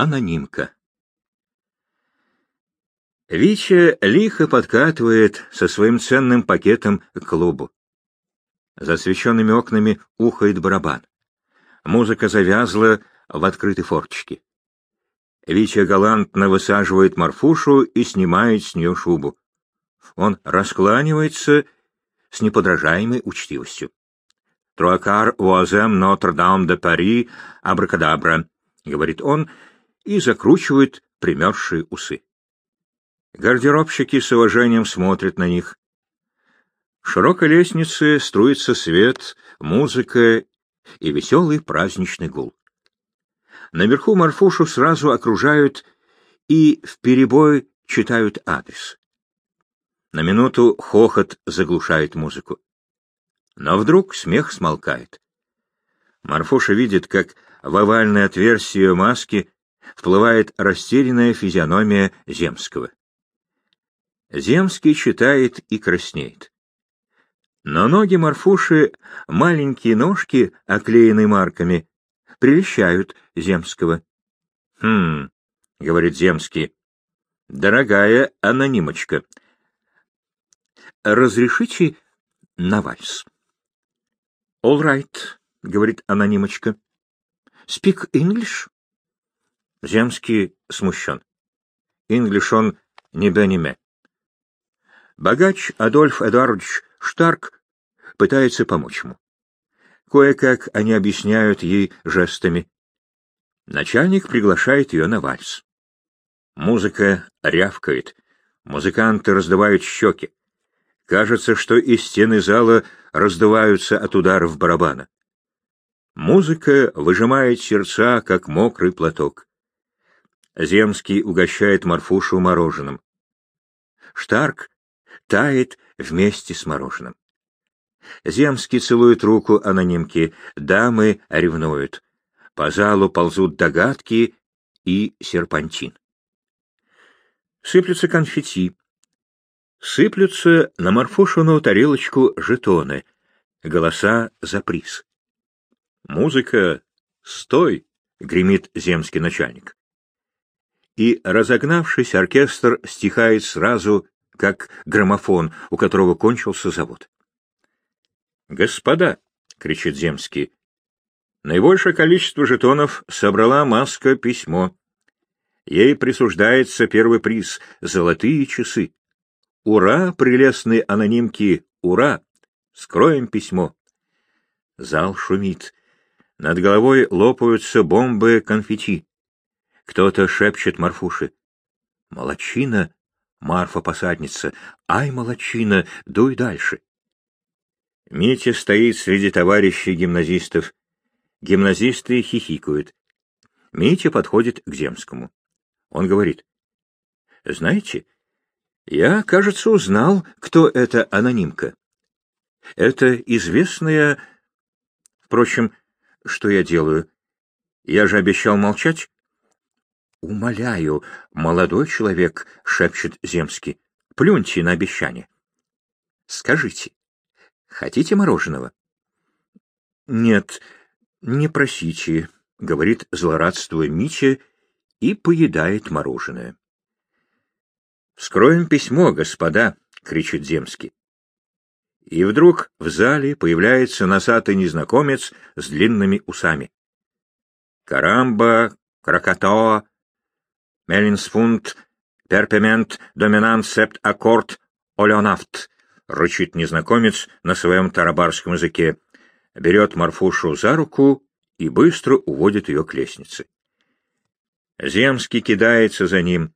Анонимка. Вича лихо подкатывает со своим ценным пакетом к клубу. За освещенными окнами ухает барабан. Музыка завязла в открытой форточке. Вича галантно высаживает Марфушу и снимает с нее шубу. Он раскланивается с неподражаемой учтивостью. «Труакар уазем Нотр-Дам де Пари, абракадабра», — говорит он и закручивает примерзшие усы. Гардеробщики с уважением смотрят на них. В широкой лестнице струится свет, музыка и веселый праздничный гул. Наверху Марфушу сразу окружают и в перебой читают адрес. На минуту хохот заглушает музыку. Но вдруг смех смолкает. Марфуша видит, как в овальное отверстие маски вплывает растерянная физиономия Земского. Земский читает и краснеет. Но ноги Марфуши, маленькие ножки, оклеенные марками, прельщают Земского. «Хм», — говорит Земский, — «дорогая анонимочка, разрешите на вальс?» «All right», — говорит анонимочка. «Speak English?» Земский смущен. English он не бе Богач Адольф Эдуардович Штарк пытается помочь ему. Кое-как они объясняют ей жестами. Начальник приглашает ее на вальс. Музыка рявкает, музыканты раздувают щеки. Кажется, что и стены зала раздуваются от ударов барабана. Музыка выжимает сердца, как мокрый платок. Земский угощает Марфушу мороженым. Штарк тает вместе с мороженым. Земский целует руку анонимки, дамы ревнуют. По залу ползут догадки и серпантин. Сыплются конфетти. Сыплются на Марфушину тарелочку жетоны, голоса за приз. «Музыка! Стой!» — гремит земский начальник. И, разогнавшись, оркестр стихает сразу как граммофон, у которого кончился завод. «Господа!» — кричит Земский. Наибольшее количество жетонов собрала маска письмо. Ей присуждается первый приз — золотые часы. Ура, прелестные анонимки, ура! Скроем письмо. Зал шумит. Над головой лопаются бомбы конфетти. Кто-то шепчет Марфуше. Молодчина Марфа-посадница. Ай, молочина, дуй дальше. Митя стоит среди товарищей гимназистов. Гимназисты хихикают. Митя подходит к Земскому. Он говорит. Знаете, я, кажется, узнал, кто эта анонимка. Это известная... Впрочем, что я делаю? Я же обещал молчать. «Умоляю, молодой человек», — шепчет Земский, — «плюньте на обещание». «Скажите, хотите мороженого?» «Нет, не просите», — говорит злорадствуя Митя и поедает мороженое. «Скроем письмо, господа», — кричит Земский. И вдруг в зале появляется носатый незнакомец с длинными усами. «Карамба, крокотоа, Меллинсфунд, перпемент, доминант, септ, аккорд, олеонафт, рычит незнакомец на своем тарабарском языке, берет Марфушу за руку и быстро уводит ее к лестнице. Земский кидается за ним.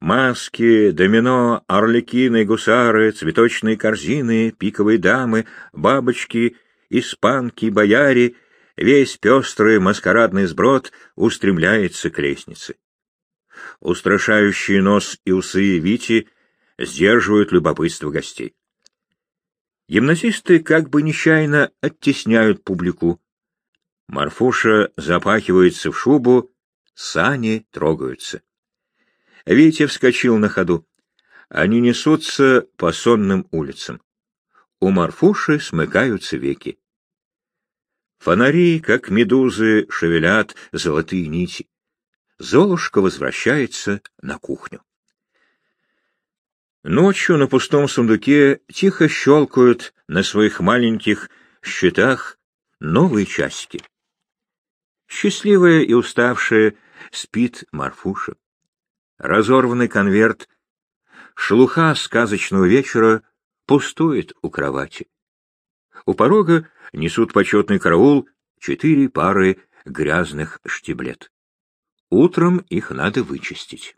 Маски, домино, орликины, гусары, цветочные корзины, пиковые дамы, бабочки, испанки, бояре — весь пестрый маскарадный сброд устремляется к лестнице. Устрашающие нос и усы Вити сдерживают любопытство гостей. Гимназисты как бы нечаянно оттесняют публику. Марфуша запахивается в шубу, сани трогаются. Витя вскочил на ходу. Они несутся по сонным улицам. У Марфуши смыкаются веки. Фонари, как медузы, шевелят золотые нити. Золушка возвращается на кухню. Ночью на пустом сундуке тихо щелкают на своих маленьких счетах новые часики. Счастливая и уставшая спит Марфуша. Разорванный конверт, шелуха сказочного вечера пустует у кровати. У порога несут почетный караул четыре пары грязных штиблет. Утром их надо вычистить.